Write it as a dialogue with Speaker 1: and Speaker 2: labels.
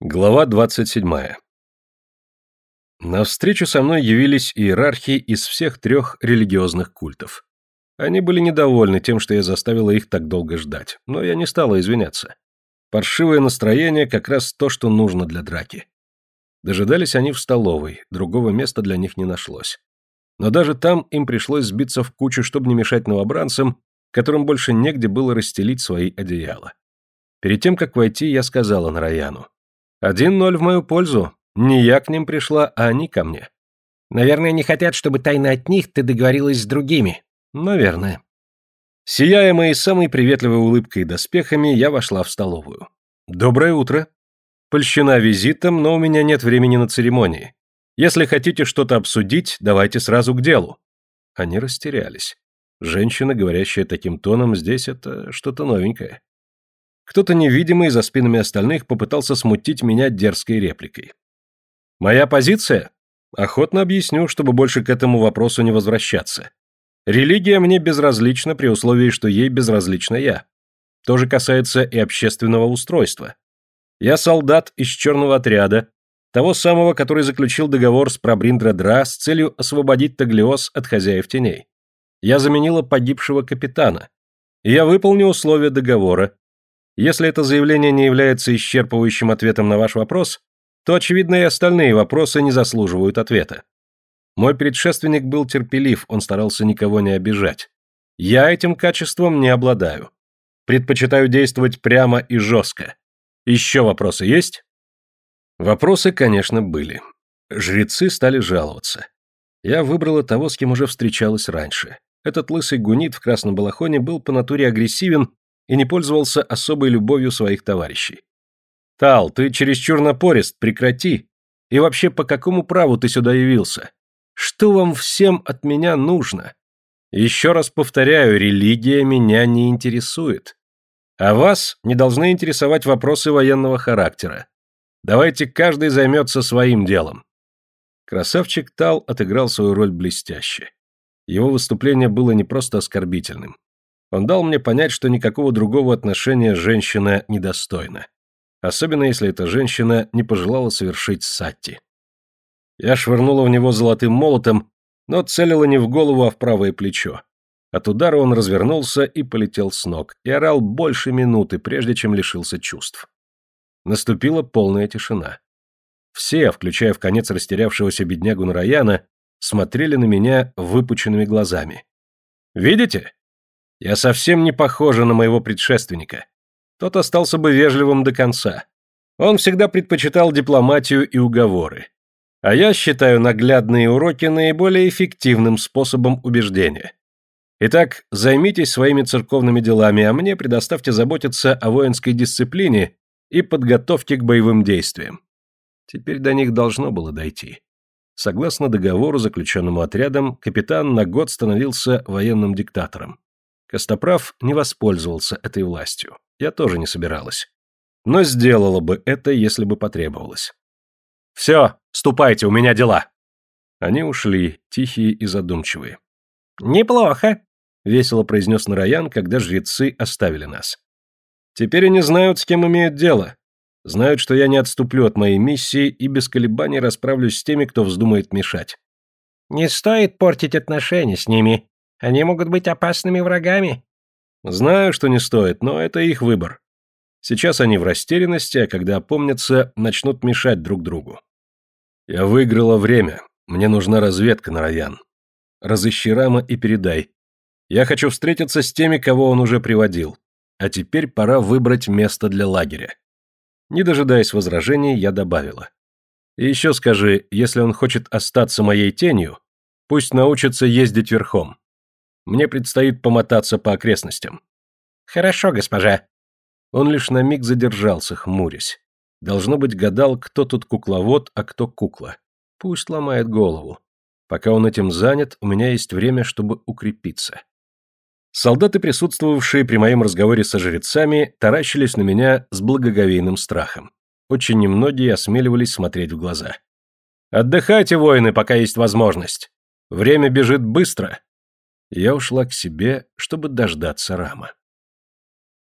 Speaker 1: Глава 27. На встречу со мной явились иерархи из всех трех религиозных культов. Они были недовольны тем, что я заставила их так долго ждать, но я не стала извиняться. Паршивое настроение как раз то, что нужно для драки. Дожидались они в столовой, другого места для них не нашлось. Но даже там им пришлось сбиться в кучу, чтобы не мешать новобранцам, которым больше негде было расстелить свои одеяла. Перед тем, как войти, я сказала Нараяну. Один ноль в мою пользу. Не я к ним пришла, а они ко мне.
Speaker 2: Наверное, не хотят, чтобы тайно от них ты договорилась с другими.
Speaker 1: Наверное. Сияя моей самой приветливой улыбкой и доспехами, я вошла в столовую. Доброе утро. Польщена визитом, но у меня нет времени на церемонии. Если хотите что-то обсудить, давайте сразу к делу. Они растерялись. Женщина, говорящая таким тоном, здесь это что-то новенькое. Кто-то невидимый за спинами остальных попытался смутить меня дерзкой репликой. Моя позиция? Охотно объясню, чтобы больше к этому вопросу не возвращаться. Религия мне безразлична при условии, что ей безразлична я. То же касается и общественного устройства. Я солдат из черного отряда, того самого, который заключил договор с Прабриндра-Дра с целью освободить Таглиос от хозяев теней. Я заменила погибшего капитана. И я выполню условия договора, если это заявление не является исчерпывающим ответом на ваш вопрос, то, очевидно, и остальные вопросы не заслуживают ответа. Мой предшественник был терпелив, он старался никого не обижать. Я этим качеством не обладаю. Предпочитаю действовать прямо и жестко. Еще вопросы есть? Вопросы, конечно, были. Жрецы стали жаловаться. Я выбрала того, с кем уже встречалась раньше. Этот лысый гунит в красном балахоне был по натуре агрессивен и не пользовался особой любовью своих товарищей. «Тал, ты чересчур напорист, прекрати! И вообще, по какому праву ты сюда явился? Что вам всем от меня нужно? Еще раз повторяю, религия меня не интересует. А вас не должны интересовать вопросы военного характера. Давайте каждый займется своим делом». Красавчик Тал отыграл свою роль блестяще. Его выступление было не просто оскорбительным. Он дал мне понять, что никакого другого отношения женщина недостойна. Особенно если эта женщина не пожелала совершить сатти. Я швырнула в него золотым молотом, но целила не в голову, а в правое плечо. От удара он развернулся и полетел с ног, и орал больше минуты, прежде чем лишился чувств. Наступила полная тишина. Все, включая в конец растерявшегося беднягу Нараяна, смотрели на меня выпученными глазами. «Видите? Я совсем не похожа на моего предшественника. Тот остался бы вежливым до конца. Он всегда предпочитал дипломатию и уговоры. А я считаю наглядные уроки наиболее эффективным способом убеждения. Итак, займитесь своими церковными делами, а мне предоставьте заботиться о воинской дисциплине и подготовке к боевым действиям. Теперь до них должно было дойти. Согласно договору, заключенному отрядом, капитан на год становился военным диктатором. Костоправ не воспользовался этой властью. Я тоже не собиралась. Но сделала бы это, если бы потребовалось. «Все, ступайте, у меня дела!» Они ушли, тихие и задумчивые.
Speaker 2: «Неплохо», —
Speaker 1: весело произнес Нараян, когда жрецы оставили нас. «Теперь они знают, с кем имеют дело. Знают, что я не отступлю от моей миссии и без колебаний расправлюсь с теми, кто вздумает мешать».
Speaker 2: «Не стоит портить отношения с ними», они могут быть опасными врагами.
Speaker 1: Знаю, что не стоит, но это их выбор. Сейчас они в растерянности, а когда опомнятся, начнут мешать друг другу. Я выиграла время. Мне нужна разведка, Нараян. Разыщи Рама и передай. Я хочу встретиться с теми, кого он уже приводил. А теперь пора выбрать место для лагеря. Не дожидаясь возражений, я добавила. И еще скажи, если он хочет остаться моей тенью, пусть научится ездить верхом. Мне предстоит помотаться по окрестностям.
Speaker 2: Хорошо, госпожа.
Speaker 1: Он лишь на миг задержался, хмурясь. Должно быть, гадал, кто тут кукловод, а кто кукла. Пусть ломает голову. Пока он этим занят, у меня есть время, чтобы укрепиться. Солдаты, присутствовавшие при моем разговоре со жрецами, таращились на меня с благоговейным страхом. Очень немногие осмеливались смотреть в глаза. «Отдыхайте, воины, пока есть возможность. Время бежит быстро, я ушла к себе, чтобы дождаться Рама.